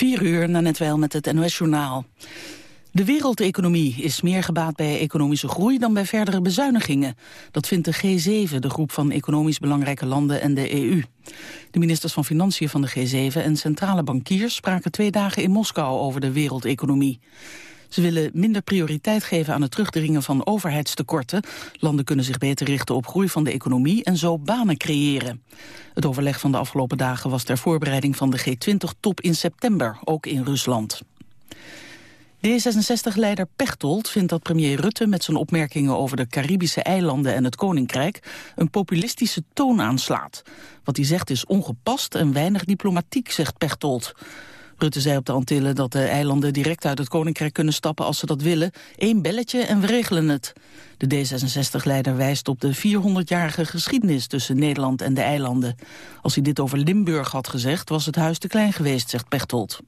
Vier uur na net wel met het NOS-journaal. De wereldeconomie is meer gebaat bij economische groei dan bij verdere bezuinigingen. Dat vindt de G7, de groep van economisch belangrijke landen en de EU. De ministers van Financiën van de G7 en centrale bankiers spraken twee dagen in Moskou over de wereldeconomie. Ze willen minder prioriteit geven aan het terugdringen van overheidstekorten. Landen kunnen zich beter richten op groei van de economie en zo banen creëren. Het overleg van de afgelopen dagen was ter voorbereiding van de G20-top in september, ook in Rusland. D66-leider Pechtold vindt dat premier Rutte met zijn opmerkingen over de Caribische eilanden en het Koninkrijk een populistische toon aanslaat. Wat hij zegt is ongepast en weinig diplomatiek, zegt Pechtold. Rutte zei op de Antillen dat de eilanden direct uit het Koninkrijk kunnen stappen als ze dat willen. Eén belletje en we regelen het. De D66-leider wijst op de 400-jarige geschiedenis tussen Nederland en de eilanden. Als hij dit over Limburg had gezegd, was het huis te klein geweest, zegt Pechtold.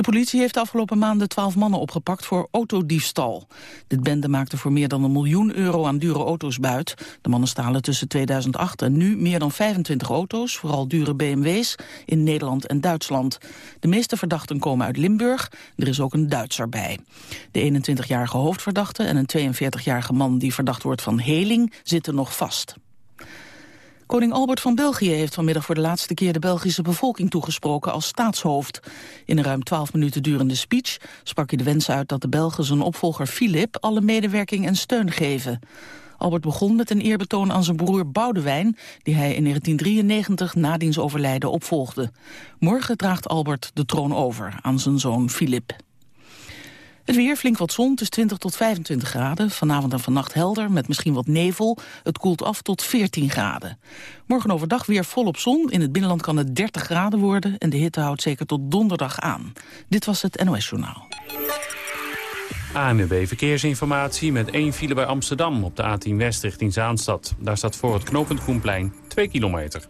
De politie heeft de afgelopen maanden twaalf mannen opgepakt voor autodiefstal. Dit bende maakte voor meer dan een miljoen euro aan dure auto's buit. De mannen stalen tussen 2008 en nu meer dan 25 auto's, vooral dure BMW's, in Nederland en Duitsland. De meeste verdachten komen uit Limburg, er is ook een Duitser bij. De 21-jarige hoofdverdachte en een 42-jarige man die verdacht wordt van heling zitten nog vast. Koning Albert van België heeft vanmiddag voor de laatste keer de Belgische bevolking toegesproken als staatshoofd. In een ruim twaalf minuten durende speech sprak hij de wens uit dat de Belgen zijn opvolger Philip alle medewerking en steun geven. Albert begon met een eerbetoon aan zijn broer Boudewijn, die hij in 1993 na diens overlijden opvolgde. Morgen draagt Albert de troon over aan zijn zoon Philip. Het weer, flink wat zon, is 20 tot 25 graden. Vanavond en vannacht helder, met misschien wat nevel. Het koelt af tot 14 graden. Morgen overdag weer volop zon. In het binnenland kan het 30 graden worden... en de hitte houdt zeker tot donderdag aan. Dit was het NOS Journaal. ANWB Verkeersinformatie met één file bij Amsterdam... op de A10 West richting Zaanstad. Daar staat voor het knooppunt Groenplein 2 kilometer.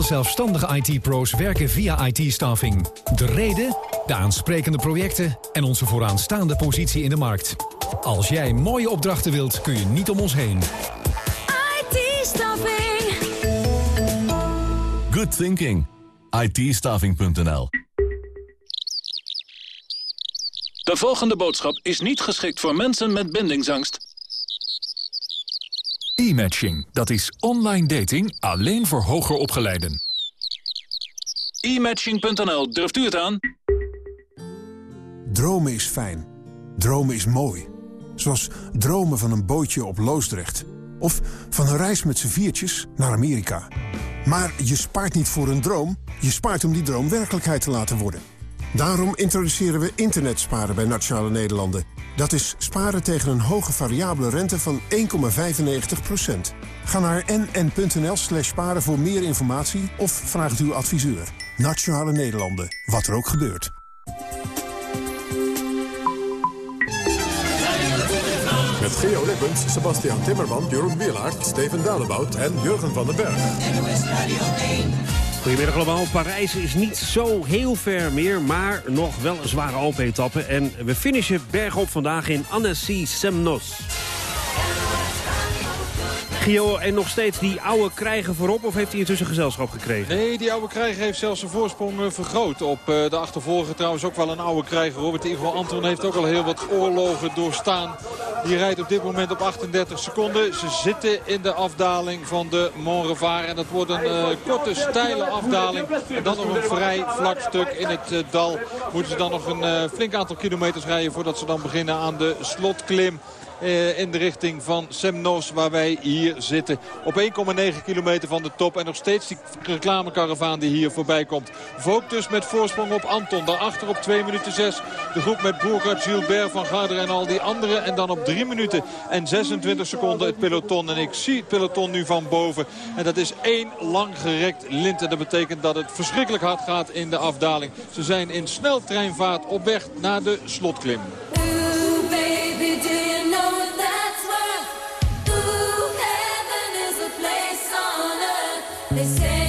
Veel zelfstandige IT-pro's werken via IT-staffing. De reden, de aansprekende projecten en onze vooraanstaande positie in de markt. Als jij mooie opdrachten wilt, kun je niet om ons heen. IT-staffing. Good thinking. it De volgende boodschap is niet geschikt voor mensen met bindingsangst. E-matching, dat is online dating alleen voor hoger opgeleiden. E-matching.nl, durft u het aan? Dromen is fijn. Dromen is mooi. Zoals dromen van een bootje op Loosdrecht. Of van een reis met z'n viertjes naar Amerika. Maar je spaart niet voor een droom. Je spaart om die droom werkelijkheid te laten worden. Daarom introduceren we internetsparen bij Nationale Nederlanden. Dat is sparen tegen een hoge variabele rente van 1,95%. Ga naar nn.nl slash sparen voor meer informatie of vraag uw adviseur. Nationale Nederlanden, wat er ook gebeurt. Met Geo Lippens, Sebastian Timmerman, Jeroen Wielaert, Steven Dalebout en Jurgen van den Berg. Goedemiddag allemaal. Parijs is niet zo heel ver meer, maar nog wel een zware Alpe-etappe. En we finishen bergop vandaag in Annecy-Semnos. Gio, en nog steeds die oude krijger voorop of heeft hij intussen gezelschap gekregen? Nee, die oude krijger heeft zelfs zijn voorsprong eh, vergroot. Op eh, de achtervolger trouwens ook wel een oude krijger. Robert Ivo Anton heeft ook al heel wat oorlogen doorstaan. Die rijdt op dit moment op 38 seconden. Ze zitten in de afdaling van de Mont En dat wordt een uh, korte, steile afdaling. En dan nog een vrij vlak stuk in het dal. Moeten ze dan nog een flink aantal kilometers rijden voordat ze dan beginnen aan de slotklim. Eh, in de richting van Semnos waar wij hier zitten. Op 1,9 kilometer van de top. En nog steeds die reclamekaravaan die hier voorbij komt. Vogt dus met voorsprong op Anton. Daarachter op 2 minuten 6 de groep met Boergaard, Gilbert, Van Garder en al die anderen. En dan op 3 minuten en 26 seconden het peloton. En ik zie het peloton nu van boven. En dat is één lang gerekt lint. En dat betekent dat het verschrikkelijk hard gaat in de afdaling. Ze zijn in sneltreinvaart op weg naar de slotklim. They say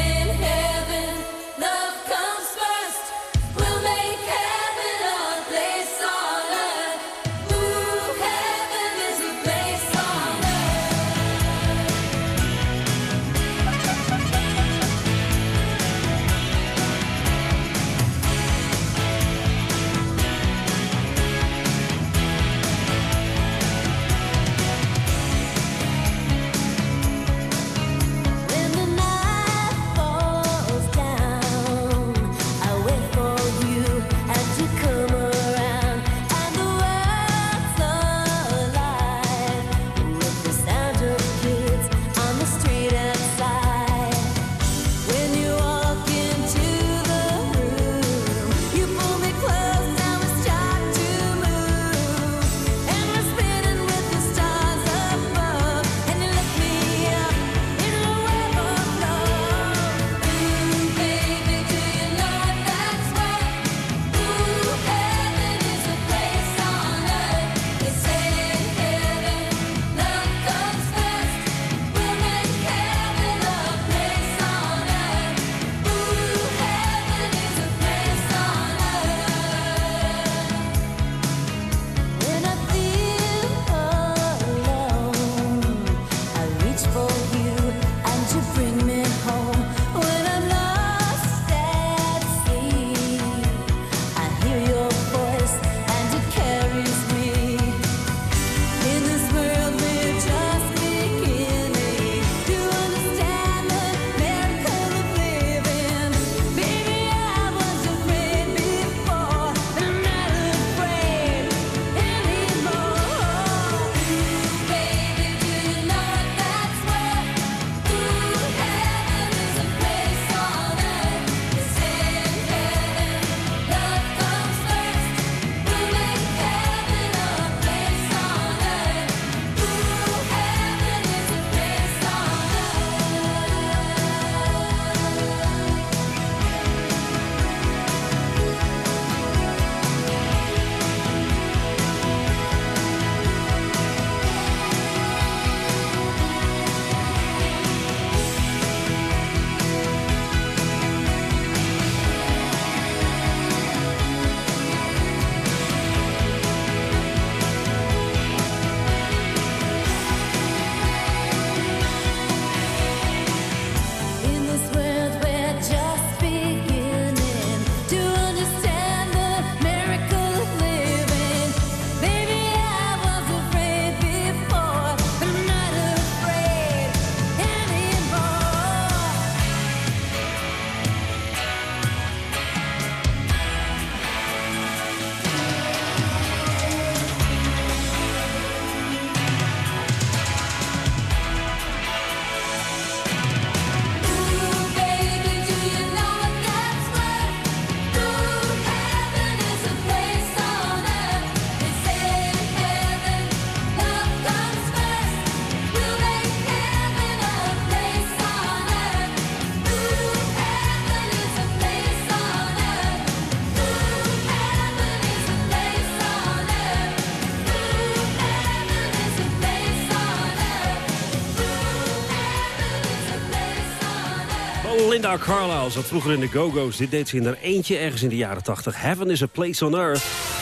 Linda Carlisle zat vroeger in de Go-Go's. Dit deed ze in haar eentje ergens in de jaren 80. Heaven is a place on earth.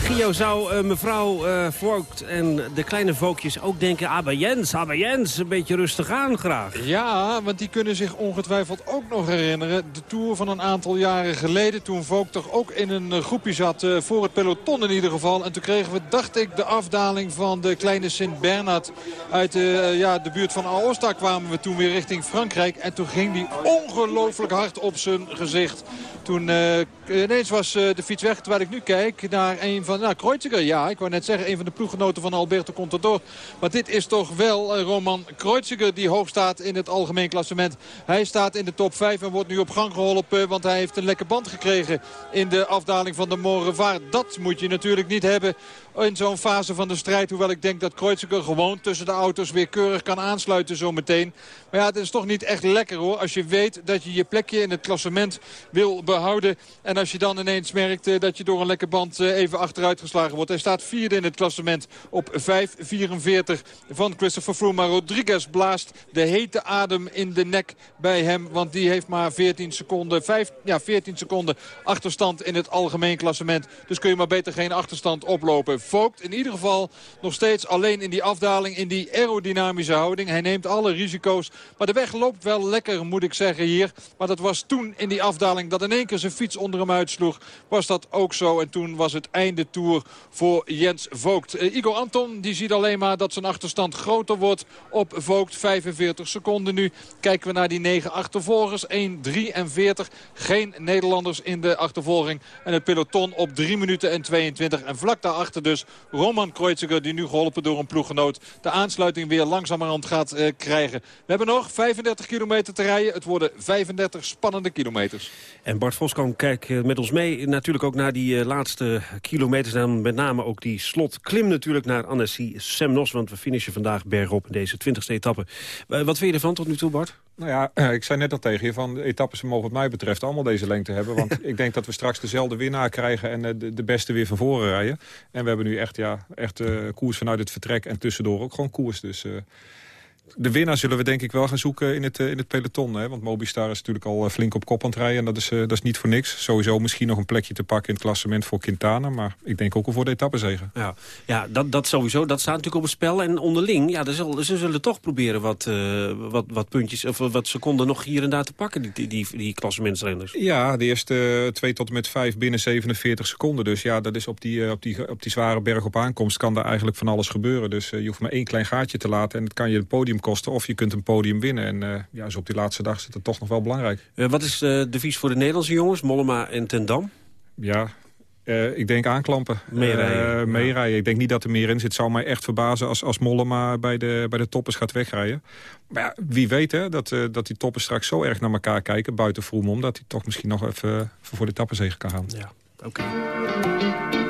Uh, Gio, zou uh, mevrouw uh, Vogt en de kleine Voogtjes ook denken... aber Jens, aber Jens, een beetje rustig aan graag. Ja, want die kunnen zich ongetwijfeld ook nog herinneren. De Tour van een aantal jaren geleden. Toen Vogt toch ook in een groepje zat, voor het peloton in ieder geval. En toen kregen we, dacht ik, de afdaling van de kleine Sint-Bernard. Uit de, ja, de buurt van Aosta kwamen we toen weer richting Frankrijk. En toen ging die ongelooflijk hard op zijn gezicht. Toen ineens was de fiets weg, terwijl ik nu kijk naar een van nou, Kreuziger. Ja, ik wou net zeggen, een van de ploeggenoten van Alberto Contador. Maar dit is toch wel uh, Roman Kreuziger die hoog staat in het algemeen klassement. Hij staat in de top 5 en wordt nu op gang geholpen. Want hij heeft een lekke band gekregen in de afdaling van de Morevaart. Dat moet je natuurlijk niet hebben in zo'n fase van de strijd. Hoewel ik denk dat Kreuziger gewoon tussen de auto's weer keurig kan aansluiten zometeen. Maar ja, het is toch niet echt lekker hoor. Als je weet dat je je plekje in het klassement wil behouden. En als je dan ineens merkt uh, dat je door een lekke band uh, even achteruit geslagen wordt. Hij staat vierde in het klassement op 5.44 van Christopher Froome. Maar Rodriguez blaast de hete adem in de nek bij hem. Want die heeft maar 14 seconden, 5, ja, 14 seconden achterstand in het algemeen klassement. Dus kun je maar beter geen achterstand oplopen. Vogt in ieder geval nog steeds alleen in die afdaling, in die aerodynamische houding. Hij neemt alle risico's. Maar de weg loopt wel lekker, moet ik zeggen hier. Maar dat was toen in die afdaling dat in één keer zijn fiets onder hem uitsloeg. Was dat ook zo. En toen was het einde Tour voor Jens Vogt. Uh, Igor Anton die ziet alleen maar dat zijn achterstand groter wordt op Vogt. 45 seconden nu. Kijken we naar die negen achtervolgers. 1.43. Geen Nederlanders in de achtervolging. En het peloton op 3 minuten en 22. En vlak daarachter dus Roman Kreuziger die nu geholpen door een ploeggenoot de aansluiting weer langzamerhand gaat uh, krijgen. We hebben nog 35 kilometer te rijden. Het worden 35 spannende kilometers. En Bart Voskamp kijkt uh, met ons mee natuurlijk ook naar die laatste kilometers. En met name ook die slot klim natuurlijk naar Annecy Semnos. Want we finishen vandaag bergop in deze 20e etappe. wat vind je ervan tot nu toe, Bart? Nou ja, ik zei net al tegen je van de etappes mogen wat mij betreft allemaal deze lengte hebben. Want ik denk dat we straks dezelfde winnaar krijgen en de, de beste weer van voren rijden. En we hebben nu echt, ja, echt uh, koers vanuit het vertrek en tussendoor ook gewoon koers. Dus uh, de winnaar zullen we denk ik wel gaan zoeken in het, uh, in het peloton. Hè? Want Mobistar is natuurlijk al flink op kop aan het rijden. En dat is, dat is niet voor niks. Sowieso misschien nog een plekje te pakken in het klassement voor Quintana. Maar ik denk ook al voor de etappezegen. Ja, ja dat, dat sowieso. Dat staat natuurlijk op het spel. En onderling, ja, zal, ze zullen toch proberen wat, uh, wat, wat puntjes... of wat seconden nog hier en daar te pakken, die, die, die, die klassementsrenners. Ja, de eerste twee tot en met vijf binnen 47 seconden. Dus ja, dat is op die, op die, op die zware berg op aankomst... kan daar eigenlijk van alles gebeuren. Dus uh, je hoeft maar één klein gaatje te laten... en het kan je een podium kosten of je kunt een podium winnen. En uh, ja, dus op die laatste dag zit het toch nog wel belangrijk. wat is de devies voor de Nederlandse jongens, Mollema en Ten Dam? Ja, uh, ik denk aanklampen. Meerijden. Uh, meerijden. Ja. Ik denk niet dat er meer in zit. Het zou mij echt verbazen als, als Mollema bij de, bij de toppers gaat wegrijden. Maar ja, wie weet hè, dat, uh, dat die toppers straks zo erg naar elkaar kijken... buiten Vroom om, dat hij toch misschien nog even voor de tappenzegen kan gaan. Ja, oké. Okay.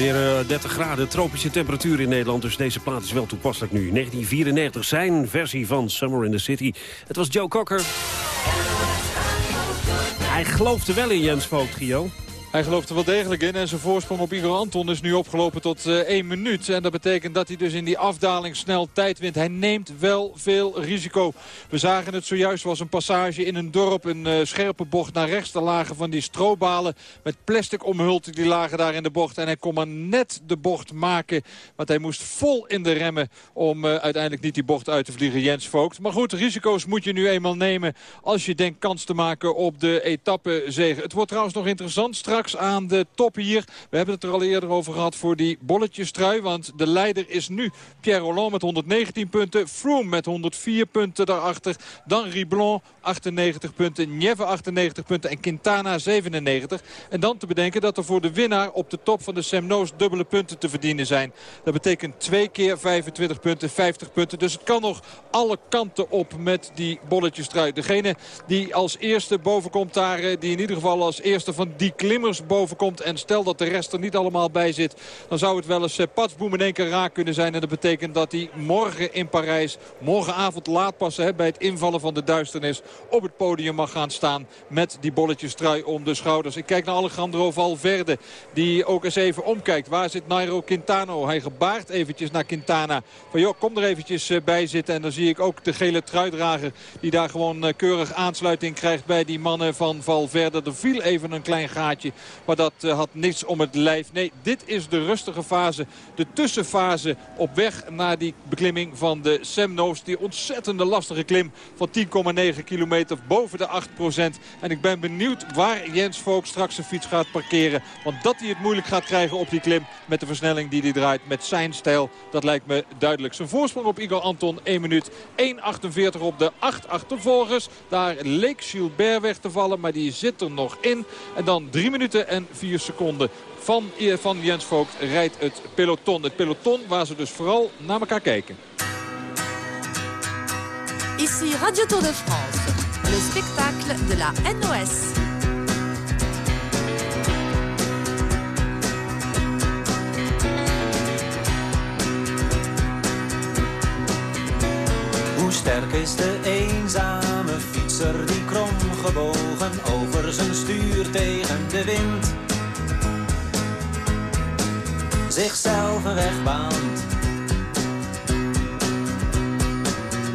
Wordt alweer eh, 30 graden, tropische temperatuur in Nederland. Dus deze plaat is wel toepasselijk nu. 1994, zijn versie van Summer in the City. Het was Joe Cocker. Hij geloofde wel in Jens Voogd, Gio. Hij gelooft er wel degelijk in en zijn voorsprong op Igor Anton is nu opgelopen tot eh 1 minuut. En dat betekent dat hij dus in die afdaling snel tijd wint. Hij neemt wel veel risico. We zagen het zojuist, was een passage in een dorp, een eh, scherpe bocht naar rechts. Er lagen van die strobalen met plastic omhuld, die lagen daar in de bocht. En hij kon maar net de bocht maken, want hij moest vol in de remmen om eh, uiteindelijk niet die bocht uit te vliegen, Jens Voogd. Maar goed, risico's moet je nu eenmaal nemen als je denkt kans te maken op de etappezege. Het wordt trouwens nog interessant straks aan de top hier. We hebben het er al eerder over gehad voor die bolletjestrui. Want de leider is nu Pierre Rolland met 119 punten. Froome met 104 punten daarachter. Dan Riblon 98 punten. Nieve 98 punten. En Quintana 97. En dan te bedenken dat er voor de winnaar op de top van de Semnoos dubbele punten te verdienen zijn. Dat betekent twee keer 25 punten, 50 punten. Dus het kan nog alle kanten op met die bolletjestrui. Degene die als eerste bovenkomt daar, eh, die in ieder geval als eerste van die klimmers bovenkomt. En stel dat de rest er niet allemaal bij zit, dan zou het wel eens eh, patsboem in één keer raak kunnen zijn. En dat betekent dat hij morgen in Parijs, morgenavond laat passen hè, bij het invallen van de duisternis, op het podium mag gaan staan met die bolletjestrui om de schouders. Ik kijk naar Alejandro Valverde, die ook eens even omkijkt. Waar zit Nairo Quintano? Hij gebaart eventjes naar Quintana. Van joh, kom er eventjes eh, bij zitten. En dan zie ik ook de gele truidrager die daar gewoon eh, keurig aansluiting krijgt bij die mannen van Valverde. Er viel even een klein gaatje, maar dat eh, had niets om het lijf. Nee, dit is de rustige fase, de tussenfase op weg naar die beklimming van de Semnoos. Die ontzettende lastige klim van 10,9 kilometer boven de 8% En ik ben benieuwd waar Jens Voogd straks zijn fiets gaat parkeren. Want dat hij het moeilijk gaat krijgen op die klim met de versnelling die hij draait met zijn stijl. Dat lijkt me duidelijk. Zijn voorsprong op Igor Anton 1 minuut 1.48 op de 8 achtervolgers. Daar leek Gilbert weg te vallen, maar die zit er nog in. En dan 3 minuten en 4 seconden van, van Jens Voogd rijdt het peloton. Het peloton waar ze dus vooral naar elkaar kijken. Ici Radio Tour de France, le spectacle de la NOS. Hoe sterk is de eenzame fietser die kromgebogen over zijn stuur tegen de wind zichzelf een weg.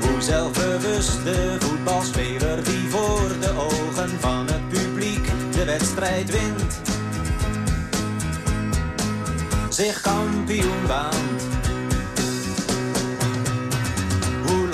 Hoe zelfbewust de voetbalspeler die voor de ogen van het publiek de wedstrijd wint. Zich kampioen baant.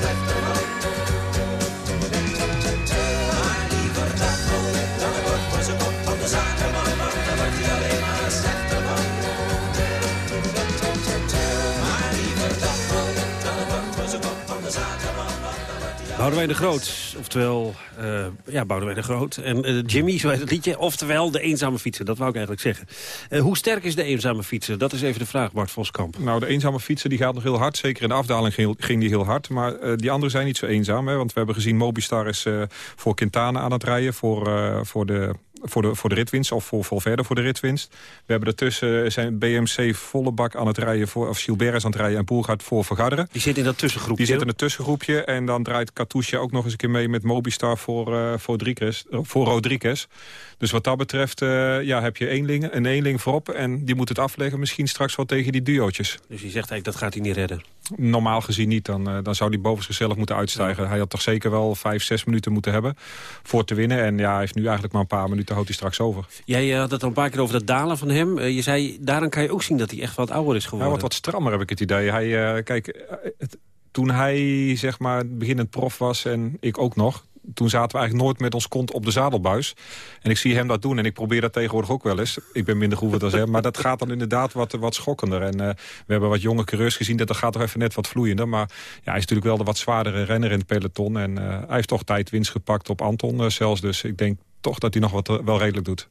Hij Boudewijn de Groot, oftewel, eh, ja, Boudewijn de Groot. En eh, Jimmy, zo het liedje, oftewel de eenzame fietser. Dat wou ik eigenlijk zeggen. Eh, hoe sterk is de eenzame fietser? Dat is even de vraag, Bart Voskamp. Nou, de eenzame fietser die gaat nog heel hard. Zeker in de afdaling ging, die heel hard. Maar die anderen zijn niet zo eenzaam. Hè, want we hebben gezien Mobistar is voor Quintana aan het rijden. Voor, voor, de, voor, de, voor de ritwinst. Of voor Valverde voor de ritwinst. We hebben ertussen zijn BMC volle bak aan het rijden. Voor, of Gilbert is aan het rijden en Boergaard voor Vergaderen. Die zit in dat tussengroepje. Die zit in het tussengroepje. En dan draait Katusha ook nog eens een keer mee met Mobistar voor, eh voor, Rodriguez, eh, voor Rodriguez. Dus wat dat betreft eh, ja, heb je eenling, een eenling voorop. En die moet het afleggen misschien straks wel tegen die duootjes. Dus je zegt eigenlijk, dat gaat hij niet redden. Normaal gezien niet. Dan, eh, dan zou hij boven zichzelf moeten uitstijgen. Hij had toch zeker wel vijf, zes minuten moeten hebben voor te winnen. En ja, hij heeft nu eigenlijk maar een paar minuten, houdt hij straks over. Jij eh, had het al een paar keer over dat dalen van hem. Je zei, daaraan kan je ook zien dat hij echt wat ouder is geworden. Hij wordt wat strammer, heb ik het idee. Hij, kijk, het- toen hij zeg maar beginnend prof was en ik ook nog... toen zaten we eigenlijk nooit met ons kont op de zadelbuis. En ik zie hem dat doen en ik probeer dat tegenwoordig ook wel eens. Ik ben minder goed als hem, maar dat gaat dan inderdaad wat, wat schokkender. En eh, we hebben wat jonge coureurs gezien, dat gaat toch even net wat vloeiender. Maar ja, hij is natuurlijk wel de wat zwaardere renner in het peloton. En eh, hij heeft toch tijdwinst gepakt op Anton eh, zelfs. Dus ik denk toch dat hij nog wat wel redelijk doet.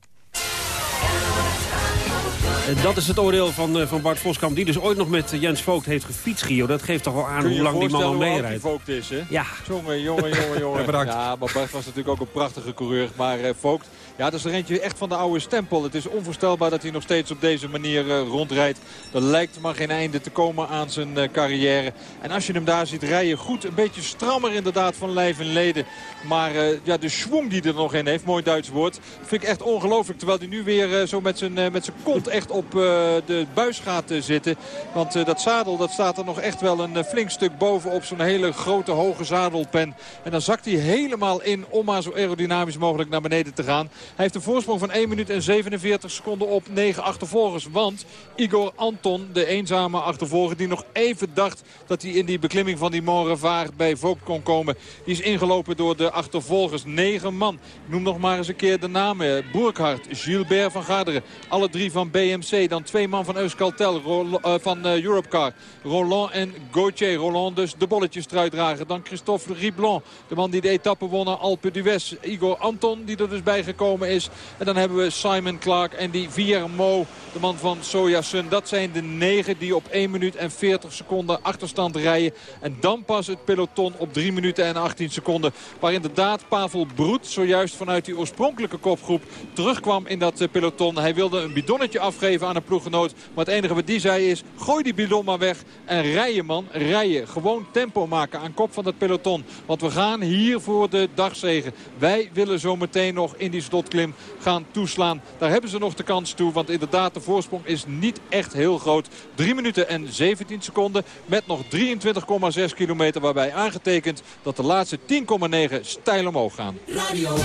Eh, dat is het oordeel van, eh, van Bart Voskamp, die dus ooit nog met eh, Jens Voogd heeft gefietst, Gio. Dat geeft toch wel aan hoe lang die man al meerijdt. Vogt is, hè? Ja. Jongen, jongen, jongen, jongen. Ja, bedankt. Ja, maar Bart was natuurlijk ook een prachtige coureur. Maar eh, Vogt, ja, dat is er eentje echt van de oude stempel. Het is onvoorstelbaar dat hij nog steeds op deze manier eh, rondrijdt. Er lijkt maar geen einde te komen aan zijn eh, carrière. En als je hem daar ziet rijden, goed, een beetje strammer inderdaad van lijf en leden. Maar eh, ja, de schwung die er nog in heeft, mooi Duits woord, vind ik echt ongelooflijk. Terwijl hij nu weer eh, zo met zijn, eh, met zijn kont echt op eh, de buis gaat eh, zitten. Want eh, dat zadel, dat staat er nog echt wel een flink stuk boven op zo'n hele grote hoge zadelpen. En dan zakt hij helemaal in om maar zo aerodynamisch mogelijk naar beneden te gaan. Hij heeft een voorsprong van 1 minuut en 47 seconden op 9 achtervolgers. Want Igor Anton, de eenzame achtervolger die nog even dacht dat hij in die beklimming van die Montrevaart bij Vogt kon komen. Die is ingelopen door de achtervolgers. 9 man. Ik noem nog maar eens een keer de namen. Burkhardt, Gilbert van Garderen. Alle drie van BMC. Dan twee man van Euskaltel, eh, van eh, Europcar. Roland en Gauthier. Roland dus de bolletjes dragen. Dan Christophe Riblon, de man die de etappe won Alpe d'Huez. Igor Anton, die er dus bij gekomen is. En dan hebben we Simon Clark en die Viermo, de man van Sojasun. Dat zijn de negen die op 1 minuut en 40 seconden achterstand rijden. En dan pas het peloton op 3 minuten en 18 seconden. Waar inderdaad Pavel Broet zojuist vanuit die oorspronkelijke kopgroep terugkwam in dat eh, peloton. Hij wilde een bidonnetje afgeven aan een ploeggenoot. Maar het enige wat die zei is, gooi die bidon maar weg en rijden man, rijden. Gewoon tempo maken aan kop van dat peloton. Want we gaan hier voor de dagzegen. Wij willen zo meteen nog in die slotklim gaan toeslaan. Daar hebben ze nog de kans toe, want inderdaad de voorsprong is niet echt heel groot. 3 minuten en 17 seconden met nog 23,6 kilometer. Waarbij aangetekend dat de laatste 10,9 stijl omhoog gaan. Radio.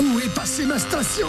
Où est passée ma station?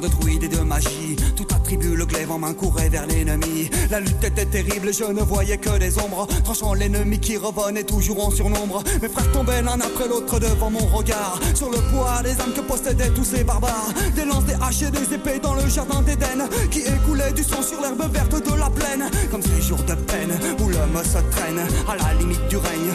De druides et de magie, toute tribu, le glaive en main, courait vers l'ennemi. La lutte était terrible, je ne voyais que des ombres, tranchant l'ennemi qui revenait toujours en surnombre. Mes frères tombaient l'un après l'autre devant mon regard, sur le poids des âmes que possédaient tous ces barbares. Des lances, des haches et des épées dans le jardin d'Éden, qui écoulaient du sang sur l'herbe verte de la plaine. Comme ces jours de peine où l'homme se traîne à la limite du règne,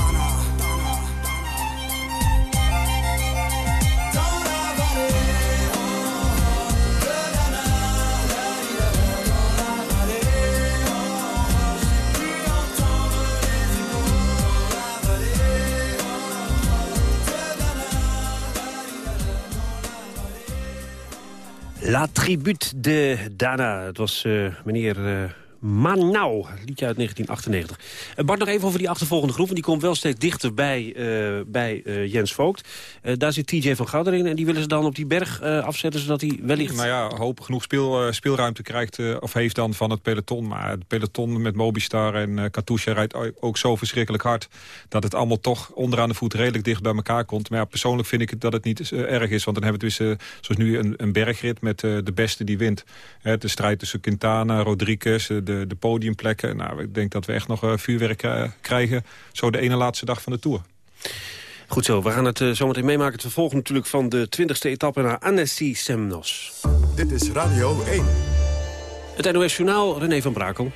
Tribute de Dana. Het was eh, meneer eh, Manau, liedje uit 1998. Uh, Bart, nog even over die achtervolgende groep. Want die komt wel steeds dichter bij, uh, bij uh, Jens Voogd. daar zit TJ van Garderen en die willen ze dan op die berg afzetten... zodat hij wellicht... Nou ja, hoop genoeg speel, speelruimte krijgt of heeft dan van het peloton. Maar het peloton met Mobistar en Katusha rijdt ook zo verschrikkelijk hard... dat het allemaal toch onderaan de voet redelijk dicht bij elkaar komt. Maar ja, persoonlijk vind ik dat het niet erg is. Want dan hebben we dus, zoals nu, een, een bergrit met de beste die wint. de strijd tussen Quintana, Rodriguez, de podiumplekken. Nou, ik denk dat we echt nog uh, vuurwerk uh, krijgen. Zo de ene laatste dag van de Tour. Goed zo, we gaan het uh, zometeen meemaken. Het vervolg natuurlijk van de 20e etappe naar Annecy Semnos. Dit is Radio 1. Het NOS Journaal, René van Brakel.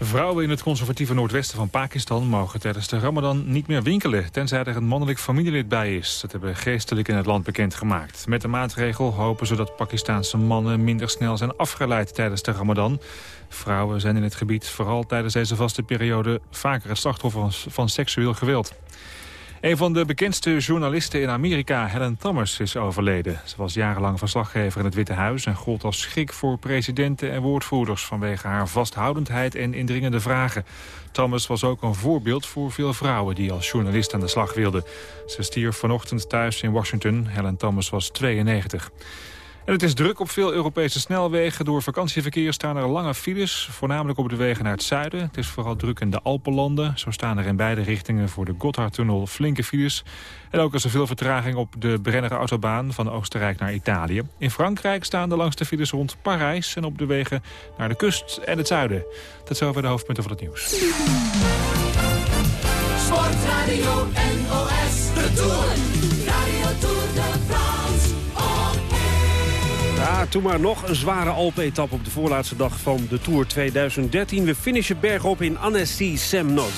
Vrouwen in het conservatieve noordwesten van Pakistan mogen tijdens de ramadan niet meer winkelen, tenzij er een mannelijk familielid bij is. Dat hebben geestelijken in het land bekendgemaakt. Met de maatregel hopen ze dat Pakistaanse mannen minder snel zijn afgeleid tijdens de ramadan. Vrouwen zijn in het gebied vooral tijdens deze vaste periode vaker het slachtoffer van seksueel geweld. Een van de bekendste journalisten in Amerika, Helen Thomas, is overleden. Ze was jarenlang verslaggever in het Witte Huis... en gold als schrik voor presidenten en woordvoerders... vanwege haar vasthoudendheid en indringende vragen. Thomas was ook een voorbeeld voor veel vrouwen... die als journalist aan de slag wilden. Ze stierf vanochtend thuis in Washington. Helen Thomas was 92. En het is druk op veel Europese snelwegen. Door vakantieverkeer staan er lange files, voornamelijk op de wegen naar het zuiden. Het is vooral druk in de Alpenlanden. Zo staan er in beide richtingen voor de Gotthardtunnel flinke files. En ook is er veel vertraging op de Brenner Autobaan van Oostenrijk naar Italië. In Frankrijk staan de langste files rond Parijs en op de wegen naar de kust en het zuiden. Dat zijn weer de hoofdpunten van het nieuws. Sportradio NOS, de Tour. Toen maar nog een zware Alpe-etappe op de voorlaatste dag van de Tour 2013. We finishen bergop in Annecy Semnoz.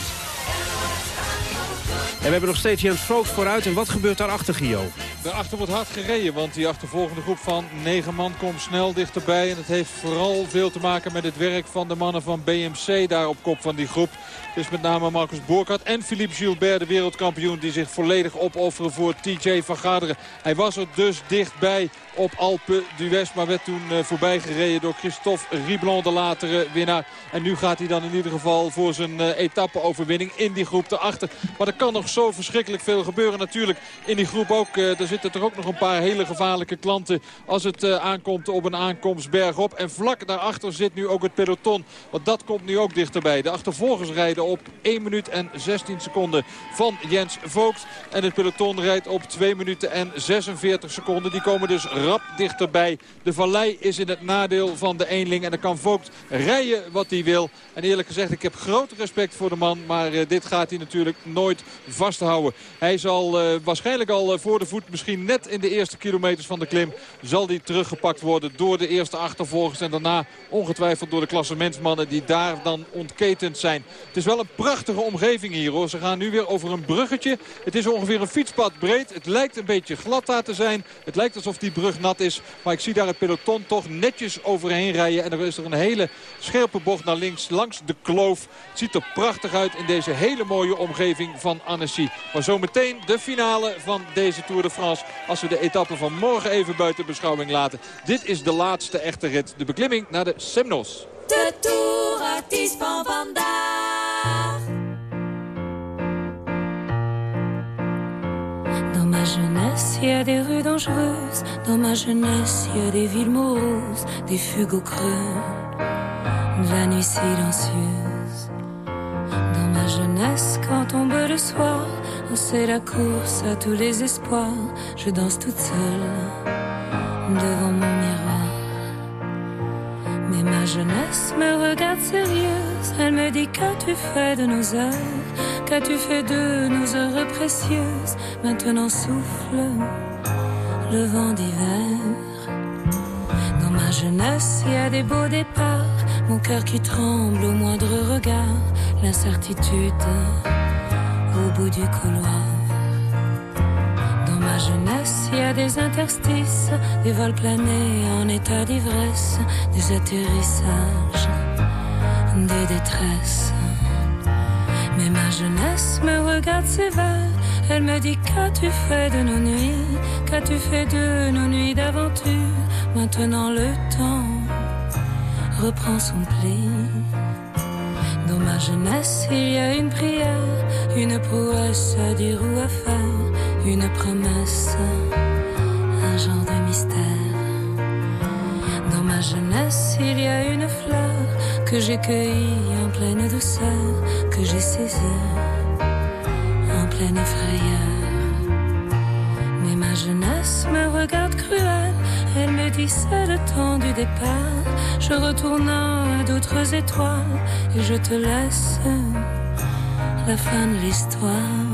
En we hebben nog steeds Jens Voogd vooruit. En wat gebeurt daar achter, Gio? Daarachter wordt hard gereden, want die achtervolgende groep van negen man komt snel dichterbij. En het heeft vooral veel te maken met het werk van de mannen van BMC daar op kop van die groep. Dus met name Marcus Boerkart en Philippe Gilbert, de wereldkampioen... die zich volledig opofferen voor TJ van Garderen. Hij was er dus dichtbij op Alpe d'Huez. Maar werd toen uh, voorbij gereden door Christophe Riblon, de latere winnaar. En nu gaat hij dan in ieder geval voor zijn uh, etappe-overwinning in die groep erachter. Maar er kan nog zo verschrikkelijk veel gebeuren natuurlijk in die groep ook. Uh, er zitten er ook nog een paar hele gevaarlijke klanten als het aankomt op een aankomst bergop. En vlak daarachter zit nu ook het peloton. Want dat komt nu ook dichterbij. De achtervolgers rijden op 1 minuut en 16 seconden van Jens Voogd. En het peloton rijdt op 2 minuten en 46 seconden. Die komen dus rap dichterbij. De vallei is in het nadeel van de eenling. En dan kan Vogt rijden wat hij wil. En eerlijk gezegd, ik heb groot respect voor de man. Maar uh, dit gaat hij natuurlijk nooit vasthouden. Hij zal uh, waarschijnlijk al uh, voor de voet, misschien net in de eerste kilometers van de klim... zal hij teruggepakt worden door de eerste achtervolgers. En daarna ongetwijfeld door de klassementsmannen die daar dan ontketend zijn. Het is wel een prachtige omgeving hier hoor. Ze gaan nu weer over een bruggetje. Het is ongeveer een fietspad breed. Het lijkt een beetje glad daar te zijn. Het lijkt alsof die brug nat is. Maar ik zie daar het peloton toch netjes overheen rijden. En er is er een hele scherpe bocht naar links langs de kloof. Het ziet er prachtig uit in deze hele mooie omgeving van Annecy. Maar zometeen de finale van deze Tour de France. Als we de etappe van morgen even buiten beschouwing laten. Dit is de laatste echte rit. De beklimming naar de Semnos. De Tour artiest van vandaag. Dans ma jeunesse, il y a des rues dangereuses. Dans ma jeunesse, il y a des villes moroses, des fugues au creux, la nuit silencieuse. Dans ma jeunesse, quand tombe le soir, oh, c'est la course à tous les espoirs. Je danse toute seule devant mon ma jeunesse me regarde sérieuse. Elle me dit Qu'as-tu fait de nos heures? Qu'as-tu fait de nos heures précieuses? Maintenant souffle le vent d'hiver. Dans ma jeunesse, il y a des beaux départs. Mon cœur qui tremble au moindre regard. L'incertitude au bout du couloir. Ma jeunesse, il y a des interstices, des vols planés en état d'ivresse, des atterrissages, des détresses. Mais ma jeunesse me regarde sévère, elle me dit qu'as-tu fait de nos nuits, qu'as-tu fait de nos nuits d'aventure? Maintenant le temps reprend son pli. Dans ma jeunesse, il y a une prière, une prouesse à dire ou à faire, une promesse, un genre de mystère. Dans ma jeunesse, il y a une fleur que j'ai cueillie en pleine douceur, que j'ai saisie en pleine frayeur. Mais ma jeunesse me regarde cruelle, elle me dit c'est le temps du départ. Je retourne à d'autres étoiles et je te laisse la fin de l'histoire.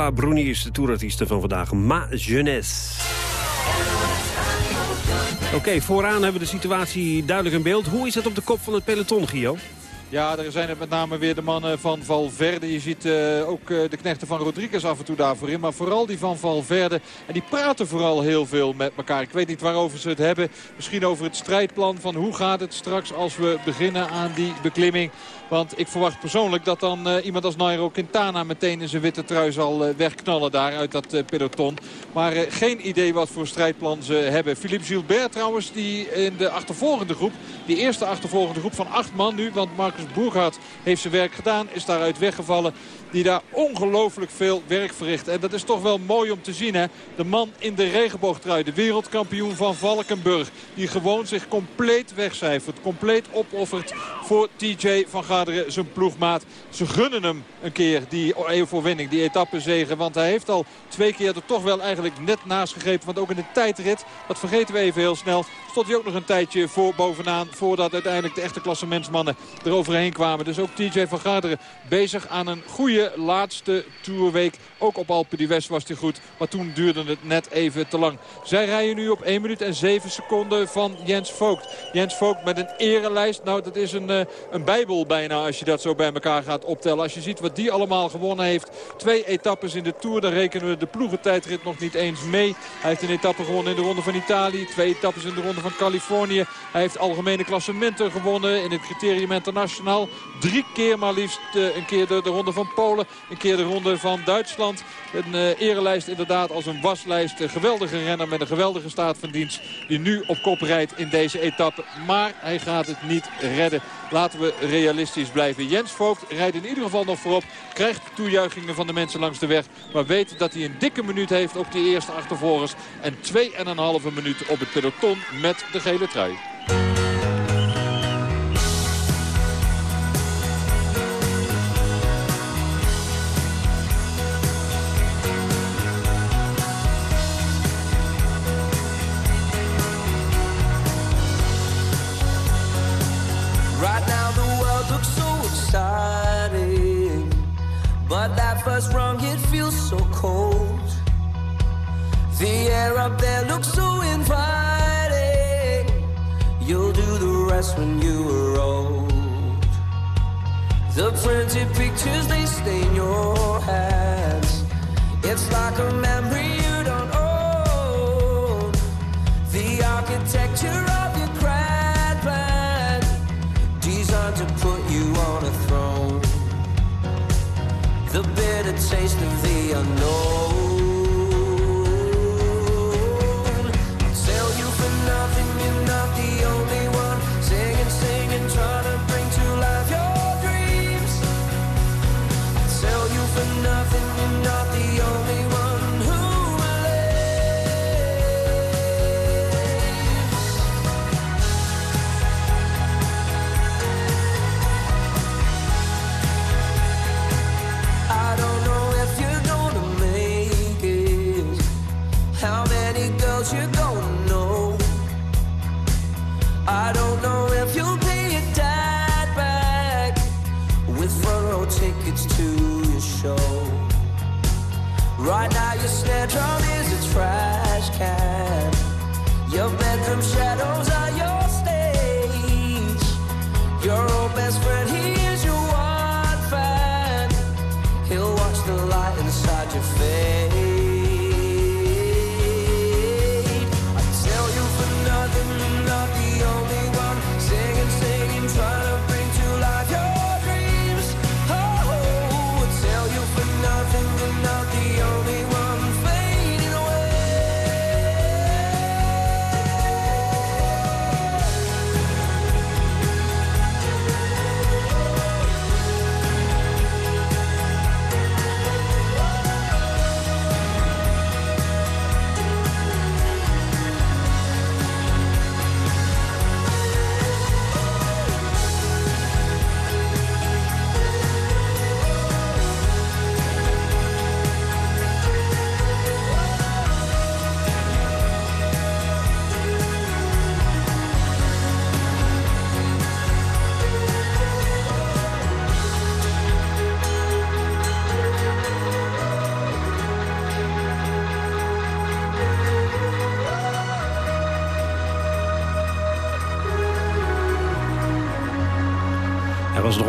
Carla Bruni is de toerartieste van vandaag. Ma Jeunesse. Oké, vooraan hebben we de situatie duidelijk in beeld. Hoe is het op de kop van het peloton, Gio? Ja, er zijn het met name weer de mannen van Valverde. Je ziet eh, ook eh, de knechten van Rodriguez af en toe daarvoor in. Maar vooral die van Valverde. En die praten vooral heel veel met elkaar. Ik weet niet waarover ze het hebben. Misschien over het strijdplan van hoe gaat het straks als we beginnen aan die beklimming. Want ik verwacht persoonlijk dat dan eh, iemand als Nairo Quintana meteen in zijn witte trui zal wegknallen daar uit dat peloton. Maar geen idee wat voor strijdplan ze hebben. Philippe Gilbert trouwens, die in de achtervolgende groep, die eerste achtervolgende groep van acht man nu, want Marcus Boergaard heeft zijn werk gedaan, is daaruit weggevallen. Die daar ongelooflijk veel werk verricht. En dat is toch wel mooi om te zien. Hè? De man in de regenboogtrui. De wereldkampioen van Valkenburg. Die gewoon zich compleet wegcijfert. Compleet opoffert voor TJ van Garderen, zijn ploegmaat. Ze gunnen hem een keer die overwinning, die etappezegen. Want hij heeft al twee keer er toch wel eigenlijk net naast gegrepen. Want ook in de tijdrit, dat vergeten we even heel snel... stond hij ook nog een tijdje voor bovenaan... voordat uiteindelijk de echte klassementsmannen eroverheen kwamen. Dus ook TJ van Garderen bezig aan een goede laatste toerweek. Ook op Alpe d'Huez was hij goed. Maar toen duurde het net even te lang. Zij rijden nu op 1 minuut en 7 seconden van Jens Vogt. Jens Vogt met een erelijst. Nou, dat is een, eh, een bijbel bijna als je dat zo bij elkaar gaat optellen. Als je ziet wat die allemaal gewonnen heeft. Twee etappes in de Tour. Dan rekenen we de ploegentijdrit nog niet eens mee. Hij heeft een etappe gewonnen in de Ronde van Italië. Twee etappes in de Ronde van Californië. Hij heeft algemene klassementen gewonnen in het Criterium Internationaal. Drie keer maar liefst eh, een keer de, de Ronde van Polen. Een keer de Ronde van Duitsland. Een uh, erelijst inderdaad als een waslijst. Een geweldige renner met een geweldige staat van dienst. Die nu op kop rijdt in deze etappe. Maar hij gaat het niet redden. Laten we realistisch blijven. Jens Vogt rijdt in ieder geval nog voorop. Krijgt toejuichingen van de mensen langs de weg. Maar weet dat hij een dikke minuut heeft op die eerste achtervolgers. En 2,5 minuut op het peloton met de gele trui. The printed pictures they stain your hands. It's like a memory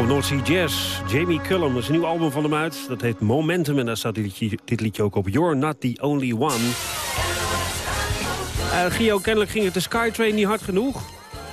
op North Jazz. Jamie Cullum, dat is een nieuw album van hem uit. Dat heet Momentum en daar staat dit liedje, dit liedje ook op. You're not the only one. Eh Gio, kennelijk ging het de Skytrain niet hard genoeg.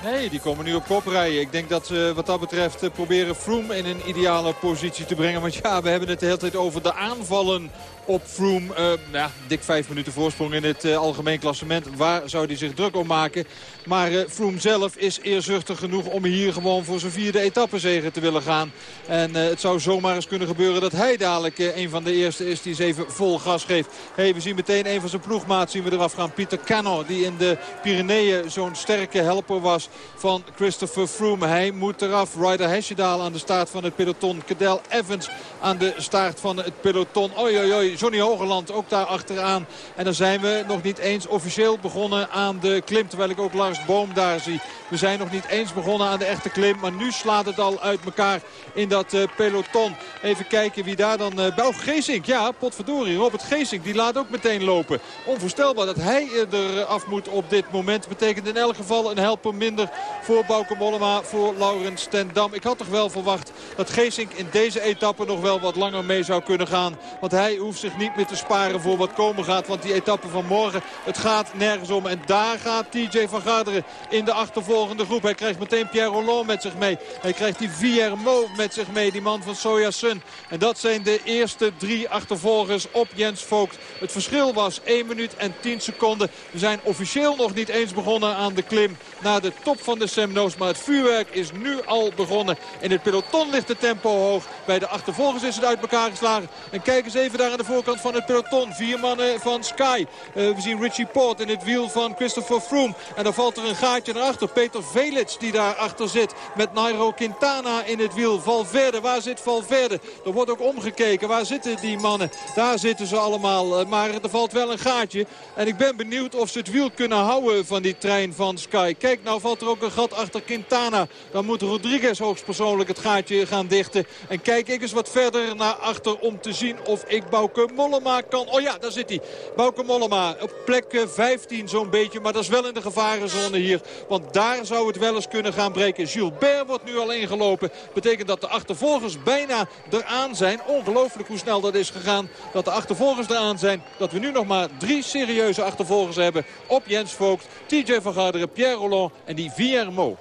Nee, die komen nu op kop rijden. Ik denk dat ze wat dat betreft eh, proberen Froome in een ideale positie te brengen. Want ja, we hebben het de hele tijd over de aanvallen op Froome. Eh, ja, dik vijf minuten voorsprong in het eh, algemeen klassement. Waar zou hij zich druk om maken? Maar eh, Froome zelf is eerzuchtig genoeg om hier gewoon voor zijn vierde etappezege te willen gaan. En het zou zomaar eens kunnen gebeuren dat hij dadelijk een van de eerste is die eens even vol gas geeft. Hey, we zien meteen een van zijn ploegmaats zien we eraf gaan. Pieter Cano, die in de Pyreneeën zo'n sterke helper was van Christopher Froome. Hij moet eraf. Ryder Hesjedaal aan de staart van het peloton. Cadel Evans aan de staart van het peloton. Oei, oei, oei. Johnny Hogeland ook daar achteraan. En dan zijn we nog niet eens officieel begonnen aan de klim. Terwijl ik ook Lars Boom daar zie. We zijn nog niet eens begonnen aan de echte klim. Maar nu slaat het al uit elkaar in dat eh, peloton. Even kijken wie daar dan... Uh, Geesink. Ja, potverdorie. Robert Geesink. Die laat ook meteen lopen. Onvoorstelbaar dat hij er af moet op dit moment. Betekent in elk geval een helper minder voor Bauke Mollema. Voor Laurens ten Dam. Ik had toch wel verwacht dat Geesink in deze etappe nog wel wat langer mee zou kunnen gaan. Want hij hoeft zich niet meer te sparen voor wat komen gaat. Want die etappe van morgen, het gaat nergens om. En daar gaat TJ van Garderen in de achtervolgende groep. Hij krijgt meteen Pierre Roland met zich mee. Hij krijgt die Viermo met zich mee, die man van Soja Sun. En dat zijn de eerste drie achtervolgers op Jens Vogt. Het verschil was 1 minuut en 10 seconden. We zijn officieel nog niet eens begonnen aan de klim naar de top van de Semnoos. Maar het vuurwerk is nu al begonnen. In het peloton ligt de tempo hoog. Bij de achtervolgers is het uit elkaar geslagen. En kijk eens even daar aan de voorkant van het peloton. Vier mannen van Sky. Uh, we zien Richie Port in het wiel van Christopher Froome. En dan valt er een gaatje naar achter. Peter Velits die daar achter zit. Met Nairo Quintana in het wiel. Valverde, waar zit Valverde? Er wordt ook omgekeken. Waar zitten die mannen? Daar zitten ze allemaal. Uh, maar er valt wel een gaatje. En ik ben benieuwd of ze het wiel kunnen houden van die trein van Sky. Kijk, nou valt er ook een gat achter Quintana. Dan moet Rodriguez hoogstpersoonlijk het gaatje gaan dichten. En kijk ik eens wat verder naar achter om te zien of ik Bouke Mollema kan. Oh ja, daar zit hij. Bouke Mollema op plek 15 zo'n beetje. Maar dat is wel in de gevarenzone hier. Want daar zou het wel eens kunnen gaan breken. Gilbert wordt nu al ingelopen. Betekent dat de achtervolgers bijna eraan zijn. Ongelooflijk hoe snel dat is gegaan. Dat de achtervolgers eraan zijn. Dat we nu nog maar drie serieuze achtervolgers hebben. Op Jens Voogd, TJ van Garderen, Pierre Roland en die Viermo.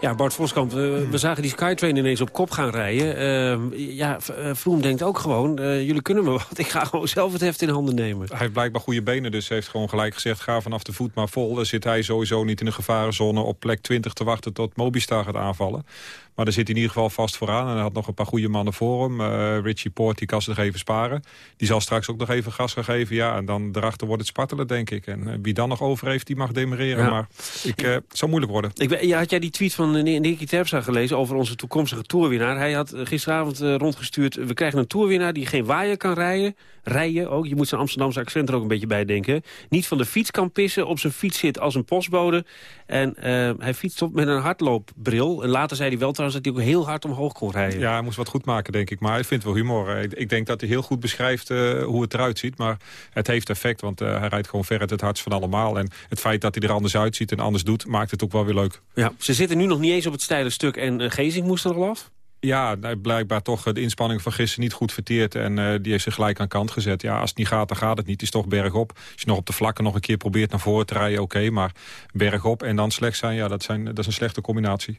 Ja, Bart Voskamp, we, zagen die Skytrain ineens op kop gaan rijden. Uh, ja, Vroom denkt ook gewoon, uh, jullie kunnen me wat. Ik ga gewoon zelf het heft in handen nemen. Hij heeft blijkbaar goede benen, dus heeft gewoon gelijk gezegd... ga vanaf de voet maar vol. Dan zit hij sowieso niet in de gevarenzone op plek 20 te wachten... tot Mobistar gaat aanvallen. Maar daar zit in ieder geval vast vooraan. En hij had nog een paar goede mannen voor hem. Uh, Richie Poort, die kan ze nog even sparen. Die zal straks ook nog even gas gaan geven. Ja, en dan erachter wordt het spartelen, denk ik. En wie dan nog over heeft, die mag demereren. Ja. Maar ik, het zou moeilijk worden. Ik, ja, had jij die tweet van eh, Nicky Terpstra gelezen over onze toekomstige toerwinnaar. Hij had eh, gisteravond eh, rondgestuurd... we krijgen een toerwinnaar die geen waaier kan rijden. Rijden ook, je moet zijn Amsterdamse accent er ook een beetje bij denken. Niet van de fiets kan pissen, op zijn fiets zit als een postbode. En hij fietst op met een hardloopbril. En later zei hij wel trouwens dat hij ook heel hard omhoog kon rijden. Ja, hij moest wat goed maken, denk ik. Maar ik vind wel humor. Ik, ik denk dat hij heel goed beschrijft hoe het eruit ziet. Maar het heeft effect, want hij rijdt gewoon ver het hardst van allemaal. En het feit dat hij er anders uitziet en anders doet... maakt het ook wel weer leuk. Ja, ze zitten nu nog niet eens op het steile stuk en uh, Gezing moest er al af? Ja, blijkbaar toch de inspanning van gisteren niet goed verteerd. En uh, die heeft zich gelijk aan kant gezet. Ja, als het niet gaat, dan gaat het niet. Het is toch bergop. Als je nog op de vlakken nog een keer probeert naar voren te rijden, oké. maar bergop en dan slecht zijn, ja, dat, zijn, dat is een slechte combinatie.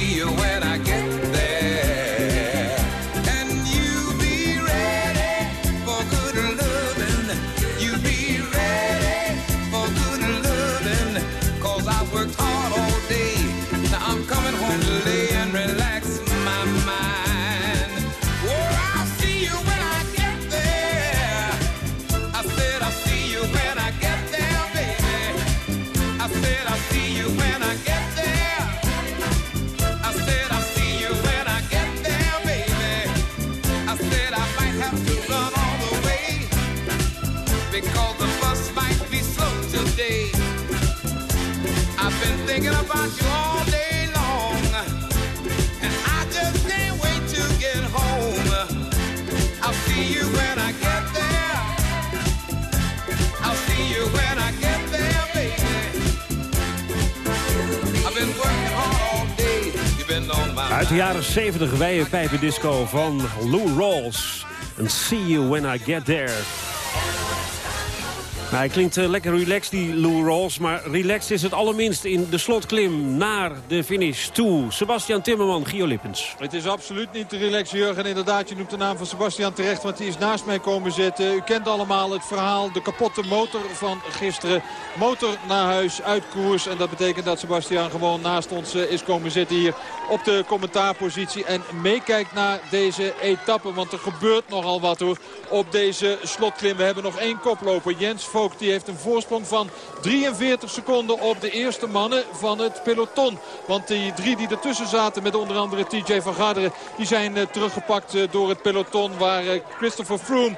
See you when I get de jaren 70 wijde disco van Lou Rawls. And see you when I get there. Nou, hij klinkt eh, lekker relaxed, die Lou Rawls. Maar relaxed is het allerminst in de slotklim naar de finish toe. Sebastian Timmerman, Gio Lippens. Het is absoluut niet te relaxen, Jurgen. Inderdaad, je noemt de naam van Sebastian terecht, want die is naast mij komen zitten. U kent allemaal het verhaal, de kapotte motor van gisteren. Motor naar huis, uit koers. En dat betekent dat Sebastian gewoon naast ons eh, is komen zitten hier op de commentaarpositie. En meekijkt naar deze etappe, want er gebeurt nogal wat hoor op deze slotklim. We hebben nog één koploper, Jens Vogt. Die heeft een voorsprong van 43 seconden op de eerste mannen van het peloton. Want die drie die ertussen zaten met onder andere TJ van Garderen... die zijn uh, teruggepakt uh, door het peloton waar uh, Christopher Froome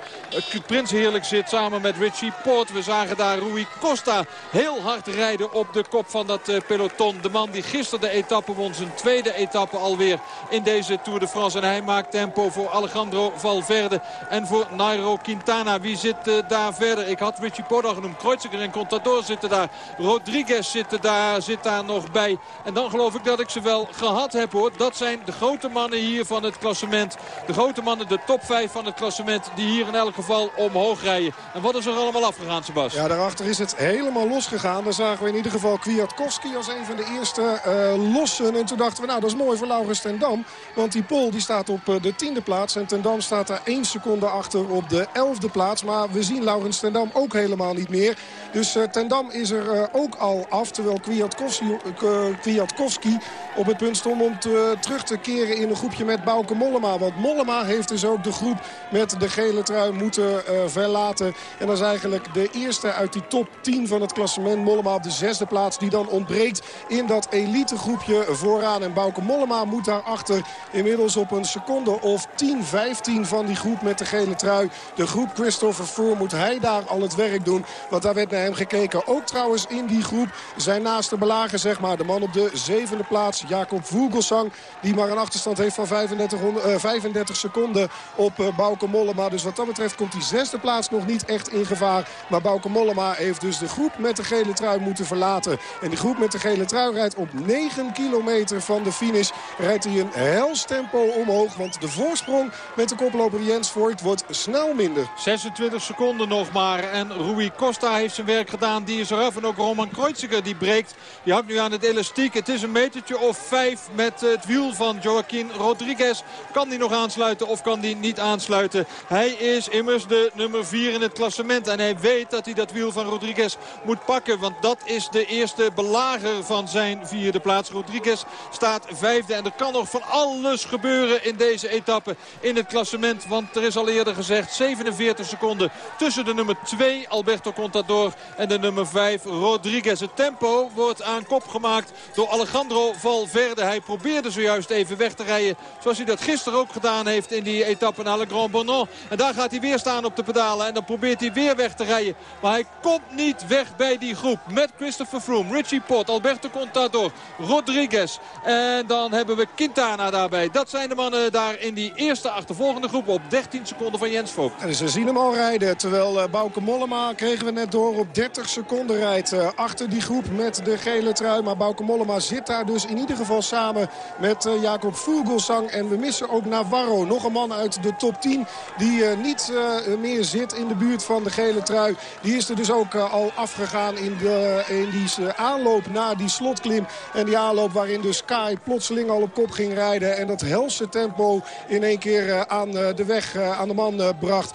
prins heerlijk zit samen met Richie Port. We zagen daar Rui Costa heel hard rijden op de kop van dat peloton. De man die gisteren de etappe won, zijn tweede etappe alweer in deze Tour de France. En hij maakt tempo voor Alejandro Valverde en voor Nairo Quintana. Wie zit daar verder? Ik had Richie Genoemd. Kreuziger en Contador zitten daar. Rodriguez zit daar, zit daar nog bij. En dan geloof ik dat ik ze wel gehad heb hoor. Dat zijn de grote mannen hier van het klassement. De grote mannen, de top 5 van het klassement. Die hier in elk geval omhoog rijden. En wat is er allemaal afgegaan, Sebas? Ja, daarachter is het helemaal losgegaan. Daar zagen we in ieder geval Kwiatkowski als een van de eerste uh, lossen. En toen dachten we, nou dat is mooi voor Laurens ten Dam. Want die Pol die staat op uh, de tiende plaats. En ten Dam staat daar één seconde achter op de elfde plaats. Maar we zien Laurens ten Dam ook helemaal niet meer. Dus uh, ten Dam is er uh, ook al af. Terwijl Kwiatkowski, uh, Kwiatkowski op het punt stond om te, terug te keren in een groepje met Bauke Mollema. Want Mollema heeft dus ook de groep met de gele trui moeten verlaten. En dat is eigenlijk de eerste uit die top 10 van het klassement. Mollema op de zesde plaats die dan ontbreekt in dat elite groepje vooraan. En Bauke Mollema moet daarachter inmiddels op een seconde of 10, 15 van die groep met de gele trui. De groep Christopher Froome moet hij daar al het werk doen. Want daar werd naar hem gekeken. Ook trouwens in die groep zijn naaste belager, zeg maar. De man op de zevende plaats, Jacob Vogelsang. Die maar een achterstand heeft van 35, uh, 35 seconden op uh, Bauke Mollema. Dus wat dat betreft komt die zesde plaats nog niet echt in gevaar. Maar Bauke Mollema heeft dus de groep met de gele trui moeten verlaten. En die groep met de gele trui rijdt op 9 kilometer van de finish. Rijdt hij een hels tempo omhoog. Want de voorsprong met de koploper Jens Voigt wordt snel minder. 26 seconden nog maar. En Rui Costa heeft zijn werk gedaan. Die is eraf. En ook Roman Kreuziger die breekt. Die hangt nu aan het elastiek. Het is een metertje of vijf met het wiel van Joaquin Rodriguez. Kan die nog aansluiten of kan die niet aansluiten? Hij is immers de nummer 4 in het klassement. En hij weet dat hij dat wiel van Rodriguez moet pakken. Want dat is de eerste belager van zijn vierde plaats. Rodriguez staat vijfde. En er kan nog van alles gebeuren in deze etappe in het klassement. Want er is al eerder gezegd 47 seconden tussen de nummer 2 Alberto Contador en de nummer 5 Rodriguez. Het tempo wordt aan kop gemaakt door Alejandro Valverde. Hij probeerde zojuist even weg te rijden zoals hij dat gisteren ook gedaan heeft in die etappe naar Le Grand Bonon. En daar gaat hij weer staan op de pedalen en dan probeert hij weer weg te rijden. Maar hij komt niet weg bij die groep met Christopher Froome, Richie Pot, Alberto Contador, Rodriguez. En dan hebben we Quintana daarbij. Dat zijn de mannen daar in die eerste achtervolgende groep op 13 seconden van Jens Vogt. En ze zien hem al rijden, terwijl uh, Bauke Mollema kregen we net door op 30 seconden rijdt. Uh, achter die groep met de gele trui. Maar Bauke Mollema zit daar dus in ieder geval samen met uh, Jacob Vogelsang. En we missen ook Navarro. Nog een man uit de top 10 die niet meer zit in de buurt van de gele trui. Die is er dus ook al afgegaan in, de, in die aanloop naar die slotklim. En die aanloop waarin dus Sky plotseling al op kop ging rijden. En dat helse tempo in één keer aan de weg aan de man bracht.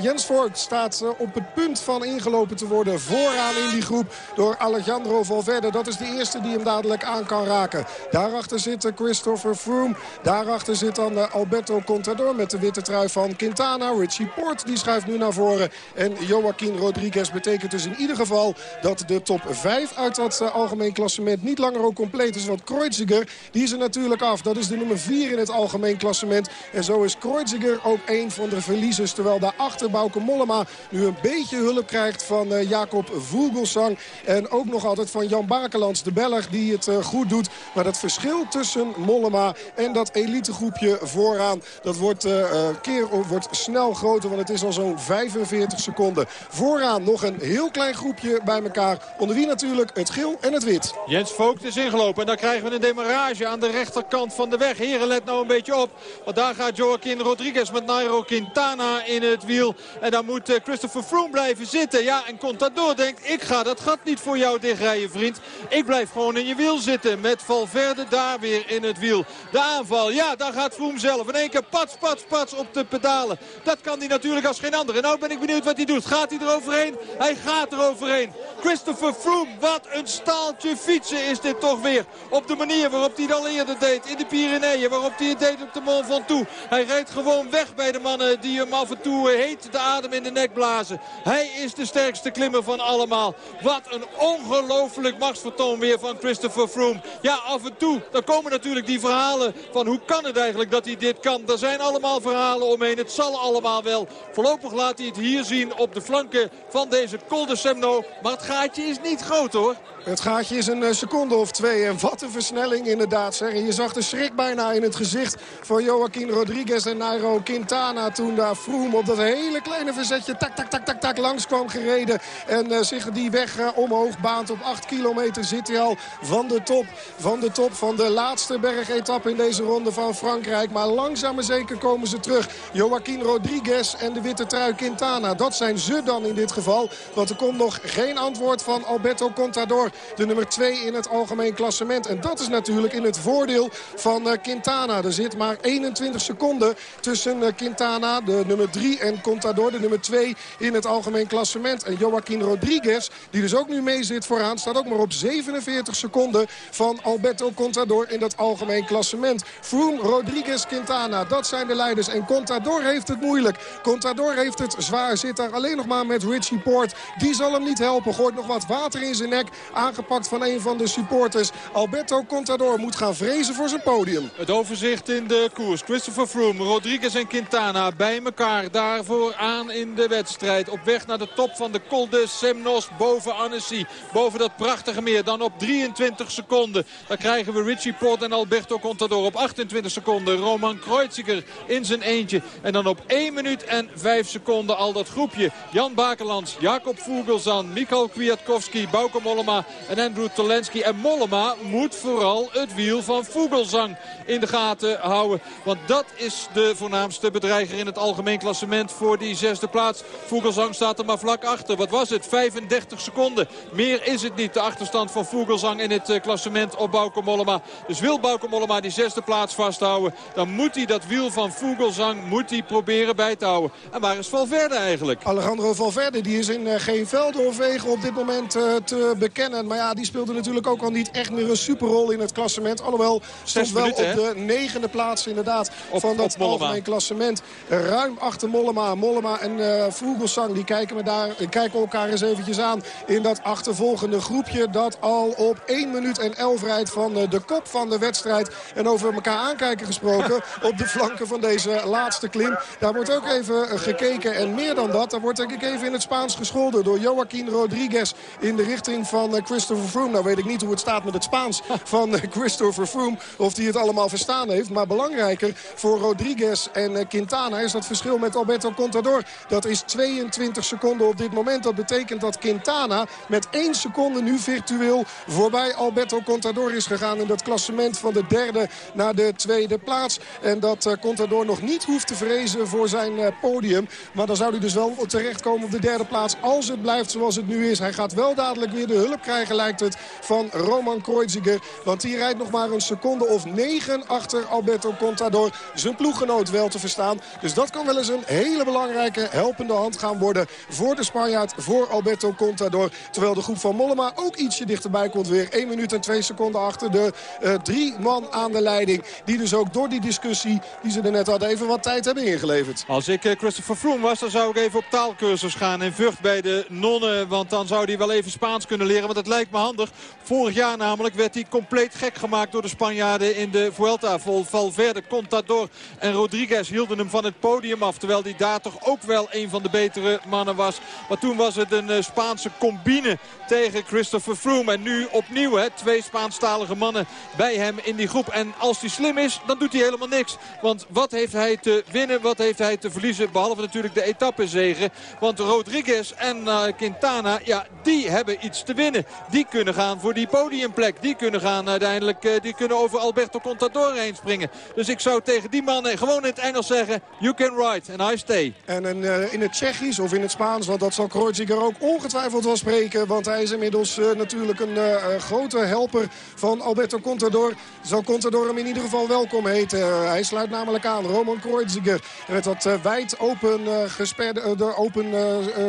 Jens Voort staat op het punt van ingelopen te worden vooraan in die groep door Alejandro Valverde. Dat is de eerste die hem dadelijk aan kan raken. Daarachter zit Christopher Froome. Daarachter zit dan Alberto Contador met de witte trui van Quintana. Richie Port die schuift nu naar voren. En Joaquin Rodriguez betekent dus in ieder geval dat de top 5 uit dat uh, algemeen klassement niet langer ook compleet is. Want Kreuziger die is er natuurlijk af. Dat is de nummer 4 in het algemeen klassement. En zo is Kreuziger ook een van de verliezers. Terwijl daarachter Bauke Mollema nu een beetje hulp krijgt van uh, Jacob Vogelsang. En ook nog altijd van Jan Bakelands, de Belg, die het uh, goed doet. Maar dat verschil tussen Mollema en dat elitegroepje vooraan... dat wordt, uh, keer, wordt snel groter, want het is al zo'n 45 seconden. Vooraan nog een heel klein groepje bij elkaar. Onder wie natuurlijk het geel en het wit. Jens Vogt is ingelopen en dan krijgen we een demarrage aan de rechterkant van de weg. Heren, let nou een beetje op. Want daar gaat Joaquin Rodriguez met Nairo Quintana in het wiel. En dan moet Christopher Froome blijven zitten. Ja, en Contador denkt, ik ga dat gat niet voor jou dichtrijden, vriend. Ik blijf gewoon in je wiel zitten. Met Valverde daar weer in het wiel. De aanval, ja, daar gaat Vroom zelf. In één keer pats, pats, pats op de pedalen. Dat kan hij natuurlijk als geen ander. En nou ben ik benieuwd wat hij doet. Gaat hij eroverheen? Hij gaat eroverheen. Christopher Froome, wat een staaltje fietsen is dit toch weer. Op de manier waarop hij het al eerder deed in de Pyreneeën. Waarop hij het deed op de Mont Ventoux. Hij rijdt gewoon weg bij de mannen die hem af en toe eh, heet de adem in de nek blazen. Hij is de sterkste klimmer van allemaal. Wat een ongelooflijk machtsvertoon weer van Christopher Froome. Ja, af en toe, dan komen natuurlijk die verhalen van hoe kan het eigenlijk dat hij dit kan. Er zijn allemaal verhalen omheen. Het zal allemaal wel. Voorlopig laat hij het hier zien op de flanken van deze Col de Semno. Maar het gaatje is niet groot hoor. Het gaatje is een eh, seconde of twee. En wat een versnelling inderdaad. Zeg. En je zag de schrik bijna in het gezicht van Joaquin Rodriguez en Nairo Quintana. Toen daar Froome op dat hele kleine verzetje tak, tak, tak, tak, tak langs kwam gereden. En uh, zich die weg uh, omhoog baant. Op 8 kilometer zit hij al van de top. Van de top van de laatste bergetappe in deze ronde van Frankrijk. Maar langzaam maar zeker komen ze terug. Joaquin Rodriguez en de witte trui Quintana. Dat zijn ze dan in dit geval. Want er komt nog geen antwoord van Alberto Contador de nummer 2 in het algemeen klassement. En dat is natuurlijk in het voordeel van uh, Quintana. Er zit maar 21 seconden tussen uh, Quintana, de nummer 3, en Contador, de nummer 2 in het algemeen klassement. En Joaquin Rodriguez, die dus ook nu mee zit vooraan, staat ook maar op 47 seconden van Alberto Contador in dat algemeen klassement. Froome, Rodriguez, Quintana, dat zijn de leiders. En Contador heeft het moeilijk. Contador heeft het zwaar, zit daar alleen nog maar met Richie Port. Die zal hem niet helpen, gooit nog wat water in zijn nek aangepakt van een van de supporters. Alberto Contador moet gaan vrezen voor zijn podium. Het overzicht in de koers. Christopher Froome, Rodriguez en Quintana bij elkaar. Daarvoor aan in de wedstrijd. Op weg naar de top van de Col de Semnos boven Annecy. Boven dat prachtige meer. Dan op 23 seconden. Dan krijgen we Richie Port en Alberto Contador. Op 28 seconden Roman Kreuziger in zijn eentje. En dan op 1 minuut en 5 seconden al dat groepje. Jan Bakelands, Jacob Vogelsang, Mikhail Kwiatkowski, Bauke Mollema en Andrew Tolensky. En Mollema moet vooral het wiel van Vogelsang in de gaten houden. Want dat is de voornaamste bedreiger in het algemeen klassement voor die zesde plaats. Vogelsang staat er maar vlak achter. Wat was het? 35 seconden. Meer is het niet. De achterstand van Vogelsang in het klassement op Bauke Mollema. Dus wil Bauke Mollema die zesde plaats vasthouden... dan moet hij dat wiel van Vogelsang moet hij proberen bij te houden. En waar is Valverde eigenlijk? Alejandro Valverde die is in geen velden of wegen op dit moment uh, te bekennen. Maar ja, die speelde natuurlijk ook al niet echt meer een superrol in het klassement. Alhoewel stond wel minuten, op de negende plaats inderdaad op, van dat algemeen klassement. Ruim achter Mollema. Mollema en uh, Vogelsang die kijken, me daar, kijken elkaar eens eventjes aan in dat achtervolgende groepje. Dat al op 1 minuut en 11 rijdt van uh, de kop van de wedstrijd. En over elkaar aankijken gesproken op de flanken van deze laatste klim. Daar wordt ook even gekeken. En meer dan dat, daar wordt denk ik even in het Spaans gescholden door Joaquin Rodriguez in de richting van uh, Christopher Froome. Nou weet ik niet hoe het staat met het Spaans van Christopher Froome. Of hij het allemaal verstaan heeft. Maar belangrijker voor Rodriguez en Quintana is dat verschil met Alberto Contador. Dat is 22 seconden op dit moment. Dat betekent dat Quintana met 1 seconde nu virtueel voorbij Alberto Contador is gegaan. In dat klassement van de derde naar de tweede plaats. En dat Contador nog niet hoeft te vrezen voor zijn podium. Maar dan zou hij dus wel terechtkomen op de derde plaats. Als het blijft zoals het nu is. Hij gaat wel dadelijk weer de hulp krijgen lijkt het van Roman Kreuziger. Want die rijdt nog maar een seconde of negen achter Alberto Contador. Zijn ploeggenoot wel te verstaan. Dus dat kan wel eens een hele belangrijke helpende hand gaan worden voor de Spanjaard, voor Alberto Contador. Terwijl de groep van Mollema ook ietsje dichterbij komt weer. 1 minuut en 2 seconden achter de uh, drie man aan de leiding. Die dus ook door die discussie die ze er net hadden even wat tijd hebben ingeleverd. Als ik uh, Christopher Froome was, dan zou ik even op taalkursus gaan in Vught bij de nonnen. Want dan zou hij wel even Spaans kunnen leren. Want het lijkt me handig. Vorig jaar namelijk werd hij compleet gek gemaakt door de Spanjaarden in de Vuelta. Vol Valverde, Contador en Rodriguez hielden hem van het podium af. Terwijl hij daar toch ook wel een van de betere mannen was. Maar toen was het een uh, Spaanse combine tegen Christopher Froome. En nu opnieuw hè, twee Spaanstalige mannen bij hem in die groep. En als hij slim is, dan doet hij helemaal niks. Want wat heeft hij te winnen, wat heeft hij te verliezen? Behalve natuurlijk de etappezegen. Want Rodriguez en uh, Quintana, ja, die hebben iets te winnen. Die kunnen gaan voor die podiumplek. Die kunnen gaan uiteindelijk, eh, die kunnen over Alberto Contador heen springen. Dus ik zou tegen die mannen gewoon in het Engels zeggen, you can ride and I stay. En eh, in het Tsjechisch of in het Spaans, want dat zal Kreuziger ook ongetwijfeld wel spreken. Want hij is inmiddels eh, natuurlijk een grote helper van Alberto Contador. Zal Contador hem in ieder geval welkom heten. Hij sluit namelijk aan, Roman Kreuziger. Met dat wijd open, gesperde, de open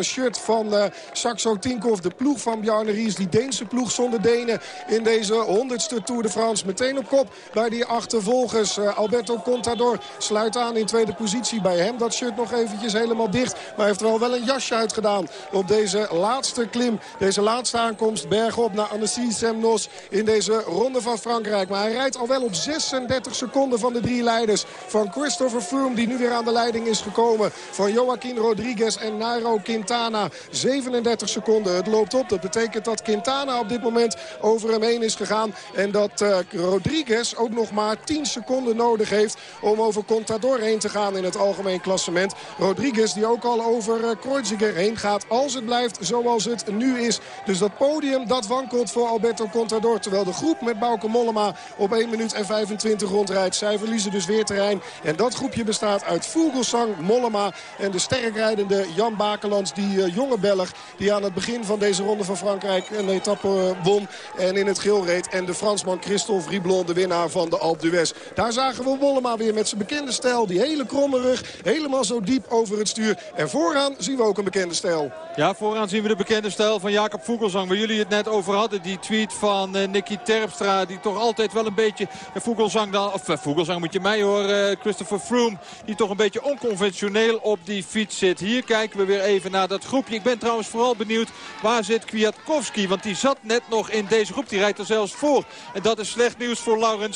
shirt van Saxo Tinkoff. De ploeg van Bjarne Ries, Deense ploeg zonder Denen in deze honderdste Tour de France. Meteen op kop bij die achtervolgers. Eh, Alberto Contador sluit aan in tweede positie bij hem. Dat shirt nog eventjes helemaal dicht. Maar hij heeft wel wel een jasje uitgedaan op deze laatste klim. Deze laatste aankomst bergop naar Annecy Semnos in deze ronde van Frankrijk. Maar hij rijdt al wel op 36 seconden van de drie leiders. Van Christopher Froome die nu weer aan de leiding is gekomen. Van Joaquin Rodriguez en Nairo Quintana. 37 seconden. Het loopt op. Dat betekent dat Quintana op dit moment over hem heen is gegaan. En dat eh, Rodriguez ook nog maar 10 seconden nodig heeft om over Contador heen te gaan in het algemeen klassement. Rodriguez die ook al over uh, Kreuziger heen gaat als het blijft zoals het nu is. Dus dat podium dat wankelt voor Alberto Contador. Terwijl de groep met Bauke Mollema op 1 minuut en 25 rondrijdt. Zij verliezen dus weer terrein. En dat groepje bestaat uit Vogelsang, Mollema en de sterkrijdende Jan Bakelands. Die uh, jonge Belg die aan het begin van deze ronde van Frankrijk etappe uh, won. En in het geel reed. En de Fransman Christophe Riblon, de winnaar van de Alpe d'Huez. Daar zagen we Mollema weer met zijn bekende stijl. Die hele kromme rug, helemaal zo diep over het stuur. En vooraan zien we ook een bekende stijl. Ja, vooraan zien we de bekende stijl van Jacob Vogelsang. Waar jullie het net over hadden. Die tweet van uh, Nicky Terpstra. Die toch altijd wel een beetje Vogelsang dan... Of uh, moet je mij horen. Christopher Froome. Die toch een beetje onconventioneel op die fiets zit. Hier kijken we weer even naar dat groepje. Ik ben trouwens vooral benieuwd waar zit Kwiatkowski. Want die zat net nog in deze groep. Die rijdt er zelfs voor. En dat is slecht nieuws voor Laurens